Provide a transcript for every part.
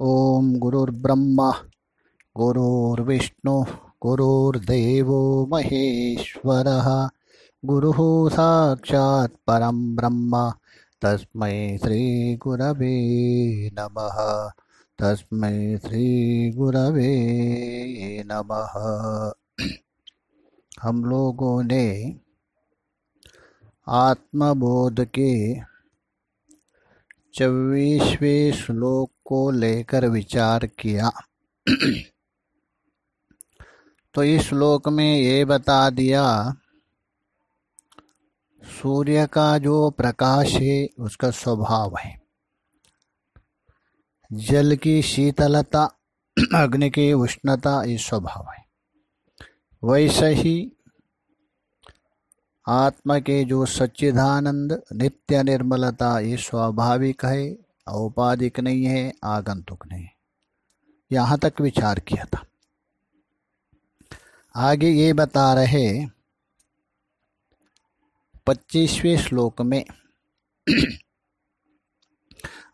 ॐ गुरुर्ब्रह्मा, गुरुर्विष्णु, गुरुर्देवो महेश्वरः। गुरुः साक्षात् परं ब्रह्म, तस्मै श्रीगुरवे नमः। तस्मै श्रीगुरवे नमः। हम लोगों ने आत्मबोध के चौबीसवें श्लोक को लेकर विचार किया। तो इस श्लोक में ये बता दिया, सूर्य का जो प्रकाश है, उसका स्वभाव है। जल की शीतलता, अग्नि की उष्णता, ये स्वभाव है। वैसे ही आत्मा के जो सच्चिदानंद नित्य निर्मलता, ये स्वाभाविक है, औपाधिक नहीं है, आगंतुक नहीं। यहाँ तक विचार किया था। आगे ये बता रहे, पच्चीसवें श्लोक में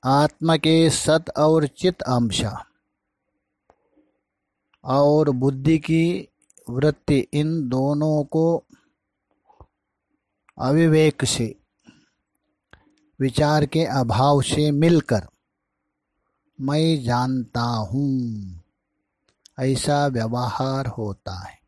आत्मा के सत और चित अंश, और बुद्धि की वृत्ति इन दोनों को अविवेक से विचार के अभाव से मिलकर मैं जानता हूँ, ऐसा व्यवहार होता है।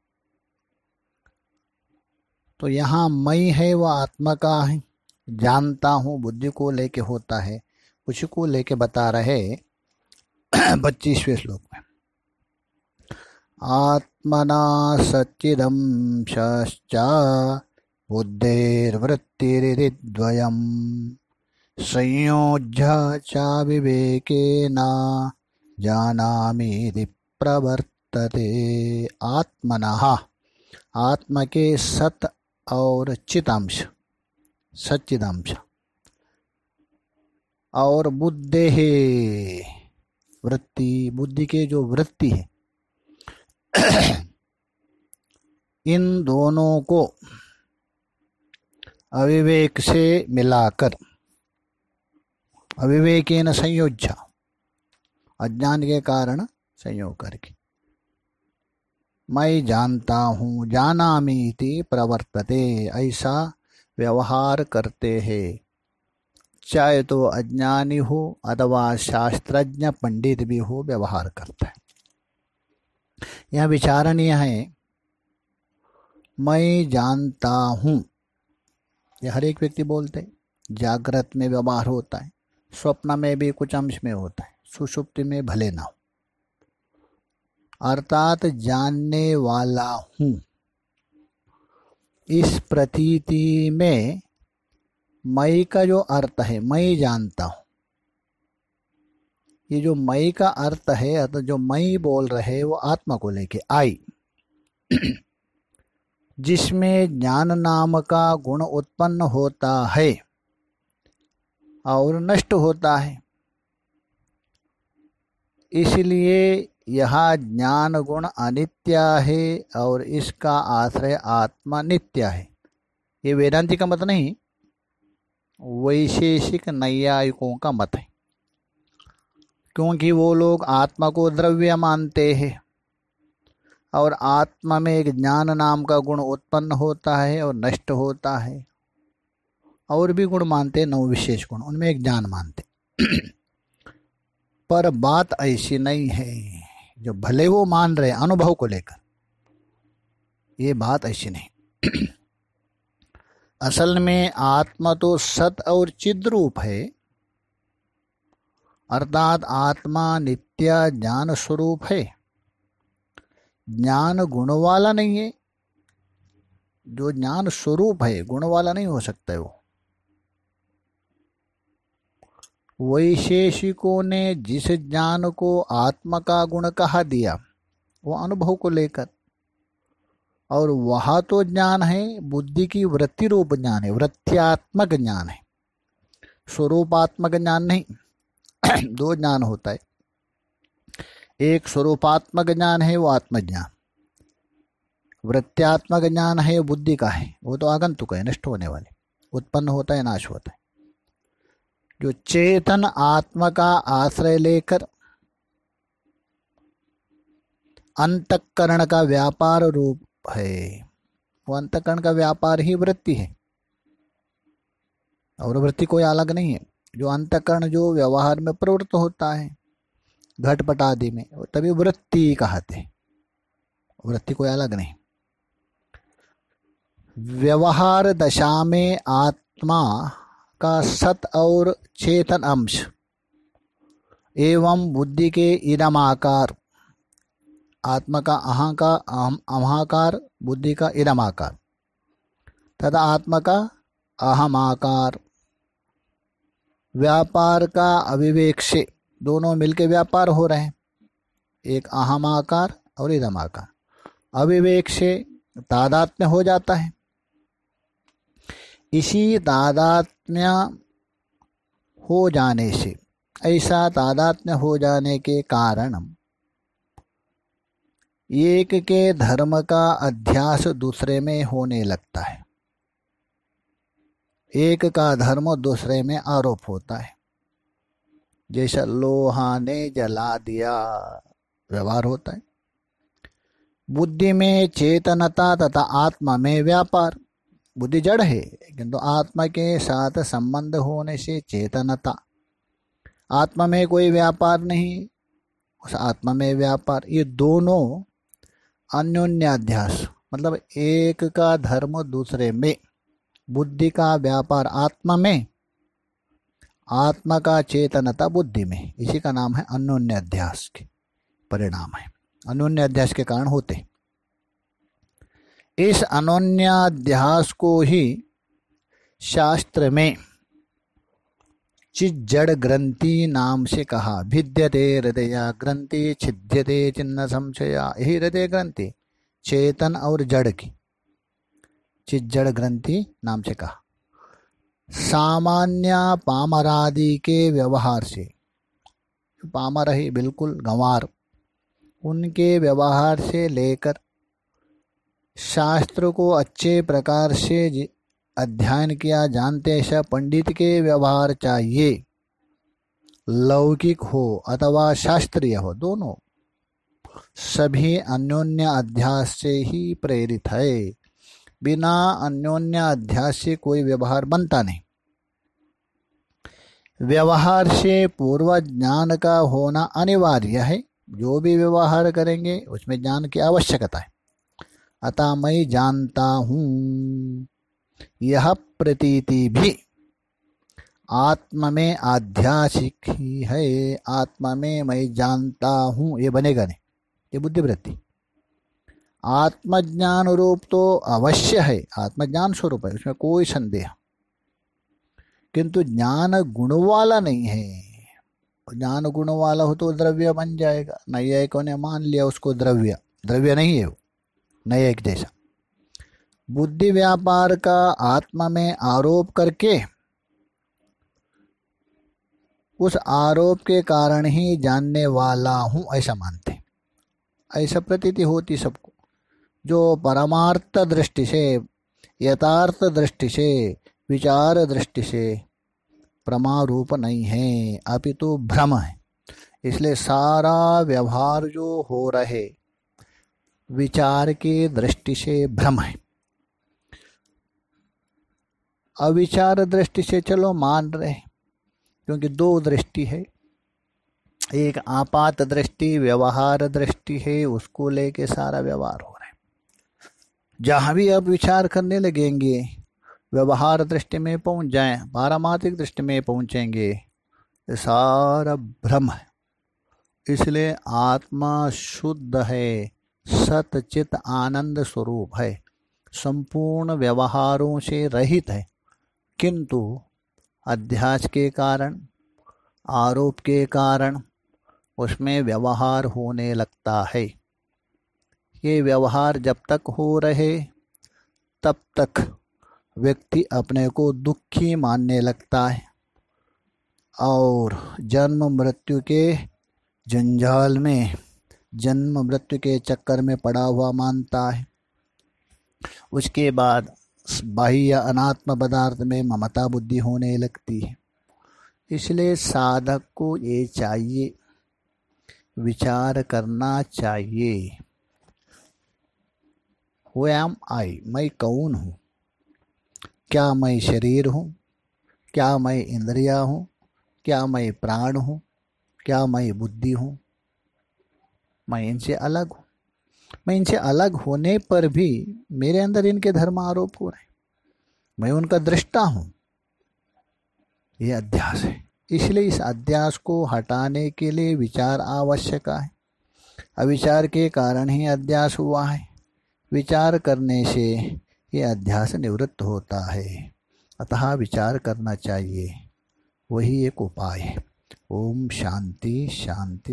तो यहाँ मैं है, वह आत्मा का है, जानता हूँ, बुद्धि को लेके होता है उसी को लेके बता रहे पच्चीसवें श्लोक में, आत्मना सच्चिदंश्च बुद्धिर्वृत्तिरिद्वयम्। संयोज्य च विवेकेन जानामीति प्रवर्तते आत्मनः। आत्मा के सत और चितांश सच्चिदांश और बुद्धे वृत्ति। बुद्धि के जो वृत्ति है। इन दोनों को अविवेक से मिलाकर। अविवेकेन संयोज्य। अज्ञान के कारण संयोग करके। मैं जानता हूँ, जानामीति प्रवर्तते, ऐसा व्यवहार करते हैं। चाहे तो अज्ञानी हो अथवा शास्त्रज्ञ, पंडित भी हो, व्यवहार करता है। यह विचारणीय है। मैं जानता हूँ यह हर एक व्यक्ति बोलते हैं, जागृत में व्यवहार होता है, स्वप्न में भी कुछ अंश में होता है, सुषुप्ति में भले ना हो। अर्थात जानने वाला हूँ। इस प्रतीति में मई का जो अर्थ है, मई जानता हूँ। ये जो मई का अर्थ है, अर्थात जो मई बोल रहे वो आत्मा को लेके आई। जिसमें ज्ञान नाम का गुण उत्पन्न होता है और नष्ट होता है। इसलिए यह ज्ञान गुण अनित्य है और इसका आश्रय आत्मा नित्य है। ये वेदांति का मत नहीं, वैशेषिक नैयायिकों का मत है। क्योंकि वो लोग आत्मा को द्रव्य मानते हैं। और आत्मा में एक ज्ञान नाम का गुण उत्पन्न होता है और नष्ट होता है। और भी गुण मानते हैं नौ विशेष गुण, उनमें एक ज्ञान मानते पर बात ऐसी नहीं है, जो भले वो मान रहे, अनुभव को लेकर। ये बात ऐसी नहीं। असल में आत्मा तो सत और चिद रूप है। अर्थात आत्मा नित्या ज्ञान स्वरूप है। ज्ञान गुण वाला नहीं है। जो ज्ञान स्वरूप है गुण वाला नहीं हो सकता है वो। वैशेषिकों ने जिस ज्ञान को आत्मा का गुण कहा दिया, वो अनुभव को लेकर। और वह तो ज्ञान है, बुद्धि की वृत्ति रूप ज्ञान है, वृत्त्यात्मक ज्ञान है। स्वरूपात्मक ज्ञान नहीं, दो ज्ञान होता है। एक स्वरूपात्मक ज्ञान है, वो आत्मज्ञान। वृत्त्यात्मक ज्ञान है बुद्धि का है। वो तो आगंतुक है, नष्ट होने वाले। उत्पन्न होता है, नाश होता है। जो चेतन आत्मा का आश्रय लेकर अंतकरण का व्यापार रूप है, वो अंतकरण का व्यापार ही वृत्ति है। और वृत्ति कोई अलग नहीं है। जो अंतकरण, जो व्यवहार में प्रवृत्त होता है घटपट आदि में तभी वृत्ति कहते वृत्ति कोई अलग नहीं। व्यवहार दशा में आत्मा का सत और चेतन अंश, एवं बुद्धि के इदमाकार आत्मा का अहा का अहाकार, बुद्धि का इदमाकार तथा आत्मा का अहमाकार व्यापार का अविवेक से दोनों मिलके व्यापार हो रहे हैं। एक अहमाकार और इदमाकार अविवेक से तादात्म्य हो जाता है। इसी तादात्म्य हो जाने से, ऐसा तादात्म्य हो जाने के कारण एक के धर्म का अध्यास दूसरे में होने लगता है। एक का धर्म दूसरे में आरोप होता है। जैसा लोहा ने जला दिया, व्यवहार होता है। बुद्धि में चेतनता तथा आत्मा में व्यापार। बुद्धि जड़ है किंतु आत्मा के साथ संबंध होने से चेतनता। आत्मा में कोई व्यापार नहीं, उस आत्मा में व्यापार। ये दोनों अन्योन्याध्यास मतलब एक का धर्म दूसरे में। बुद्धि का व्यापार आत्मा में। आत्मा का चेतनता बुद्धि में। इसी का नाम है अन्योन्य अध्यास के परिणाम है। अन्योन्य अध्यास के कारण होते इस अनोन्याध्यास को ही शास्त्र में चिज्जड़ ग्रंथि नाम से कहा। भिद्यते हृदय ग्रंथि, छिद्यते चिन्ह संशया। यही हृदय ग्रंथि, चेतन और जड़ की। चिज्जड़ ग्रंथि नाम से कहा। सामान्य पामरादि के व्यवहार से पामर ही बिल्कुल गंवार। उनके व्यवहार से लेकर शास्त्र को अच्छे प्रकार से अध्ययन किया, जानते ऐसा पंडित के व्यवहार चाहिए। लौकिक हो अथवा शास्त्रीय हो, दोनों। सभी अन्योन्य अध्यास से ही प्रेरित है। बिना अन्योन्य अध्यास से कोई व्यवहार बनता नहीं। व्यवहार से पूर्व ज्ञान का होना अनिवार्य है। जो भी व्यवहार करेंगे, उसमें ज्ञान की आवश्यकता है। अतः मैं जानता हूँ। यह प्रतीति भी आत्मा में आध्यासिक ही है। आत्मा में मैं जानता हूँ। ये बनेगा नहीं। ये बुद्धिवृत्ति। आत्मज्ञान रूप तो अवश्य है, आत्मज्ञान स्वरूप है, उसमें कोई संदेह। किंतु ज्ञान गुण वाला नहीं है। ज्ञान गुण वाला हो तो द्रव्य बन जाएगा। नैयायिकों ने मान लिया उसको द्रव्य। द्रव्य नहीं है वो, नैयायिक जैसा। बुद्धि व्यापार का आत्मा में आरोप करके, उस आरोप के कारण ही जानने वाला हूँ, ऐसा मानते ऐसा प्रतीति होती सबको। जो परमार्थ दृष्टि से यथार्थ दृष्टि से विचार दृष्टि से प्रमारूप नहीं है अपितु तो भ्रम है। इसलिए सारा व्यवहार जो हो रहे, विचार की दृष्टि से भ्रम है। अविचार दृष्टि से चलो मान रहे क्योंकि दो दृष्टि है। एक आपात दृष्टि, व्यवहार दृष्टि है, उसको लेके सारा व्यवहार हो जहाँ भी आप विचार करने लगेंगे, व्यवहार दृष्टि में पहुँच जाएँ, पारमार्थिक दृष्टि में पहुँचेंगे। ये सारा भ्रम है। इसलिए आत्मा शुद्ध है, सतचित आनंद स्वरूप है, संपूर्ण व्यवहारों से रहित है। किंतु अध्यास के कारण, आरोप के कारण, उसमें व्यवहार होने लगता है। ये व्यवहार जब तक हो रहे, तब तक व्यक्ति अपने को दुखी मानने लगता है। और जन्म मृत्यु के जंजाल में, जन्म मृत्यु के चक्कर में पड़ा हुआ मानता है। उसके बाद बाह्य अनात्म पदार्थ में ममता बुद्धि होने लगती है। इसलिए साधक को ये चाहिए, विचार करना चाहिए। हु एम आई मैं कौन हूँ? क्या मैं शरीर हूँ? क्या मैं इंद्रिया हूँ? क्या मैं प्राण हूँ? क्या मैं बुद्धि हूँ? मैं इनसे अलग हूँ। मैं इनसे अलग होने पर भी मेरे अंदर इनके धर्म आरोप हो रहे हैं। मैं उनका दृष्टा हूँ। ये अध्यास है। इसलिए इस अध्यास को हटाने के लिए विचार आवश्यक है। अविचार के कारण ही अध्यास हुआ है। विचार करने से ये अध्यास निवृत्त होता है। अतः विचार करना चाहिए। वही एक उपाय है। ओम शांति शांति